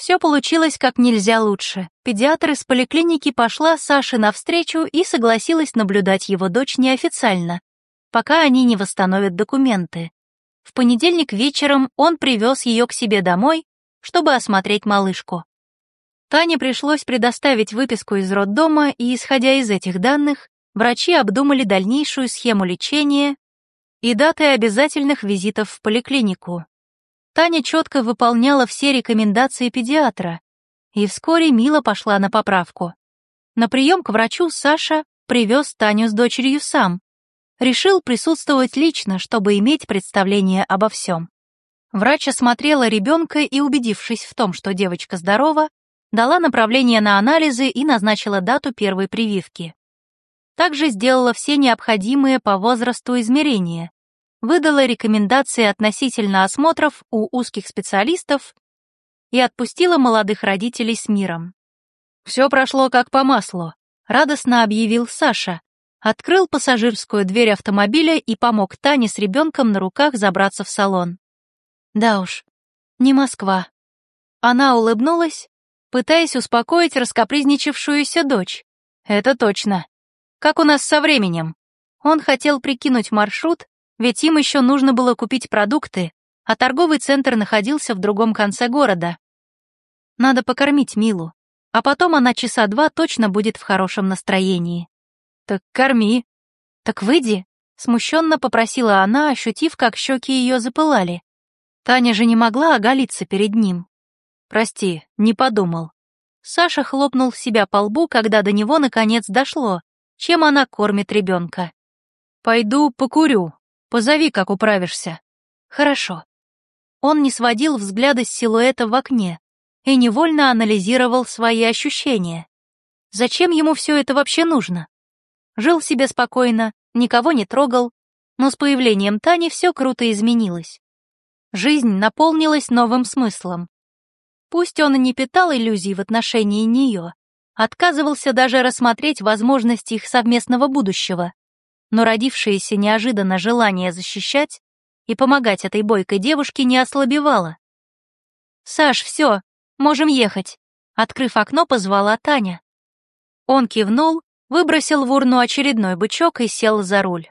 Все получилось как нельзя лучше. Педиатр из поликлиники пошла Саше навстречу и согласилась наблюдать его дочь неофициально, пока они не восстановят документы. В понедельник вечером он привез ее к себе домой, чтобы осмотреть малышку. Тане пришлось предоставить выписку из роддома, и, исходя из этих данных, врачи обдумали дальнейшую схему лечения и даты обязательных визитов в поликлинику. Таня четко выполняла все рекомендации педиатра, и вскоре Мила пошла на поправку. На прием к врачу Саша привез Таню с дочерью сам. Решил присутствовать лично, чтобы иметь представление обо всем. Врач осмотрела ребенка и, убедившись в том, что девочка здорова, дала направление на анализы и назначила дату первой прививки. Также сделала все необходимые по возрасту измерения, выдала рекомендации относительно осмотров у узких специалистов и отпустила молодых родителей с миром. Все прошло как по маслу, радостно объявил Саша, открыл пассажирскую дверь автомобиля и помог Тане с ребенком на руках забраться в салон. Да уж, не Москва. Она улыбнулась, пытаясь успокоить раскопризничавшуюся дочь. Это точно. Как у нас со временем? Он хотел прикинуть маршрут, ведь им еще нужно было купить продукты, а торговый центр находился в другом конце города. Надо покормить Милу, а потом она часа два точно будет в хорошем настроении. Так корми. Так выйди, смущенно попросила она, ощутив, как щеки ее запылали. Таня же не могла оголиться перед ним. «Прости, не подумал». Саша хлопнул себя по лбу, когда до него наконец дошло, чем она кормит ребенка. «Пойду покурю. Позови, как управишься». «Хорошо». Он не сводил взгляда с силуэта в окне и невольно анализировал свои ощущения. Зачем ему все это вообще нужно? Жил себе спокойно, никого не трогал, но с появлением Тани все круто изменилось. Жизнь наполнилась новым смыслом. Пусть он и не питал иллюзий в отношении нее, отказывался даже рассмотреть возможность их совместного будущего, но родившееся неожиданно желание защищать и помогать этой бойкой девушке не ослабевало. «Саш, все, можем ехать», — открыв окно, позвала Таня. Он кивнул, выбросил в урну очередной бычок и сел за руль.